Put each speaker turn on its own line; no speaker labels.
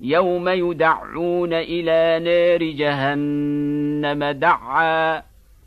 يوم يدعون إلى نار جهنم دعا.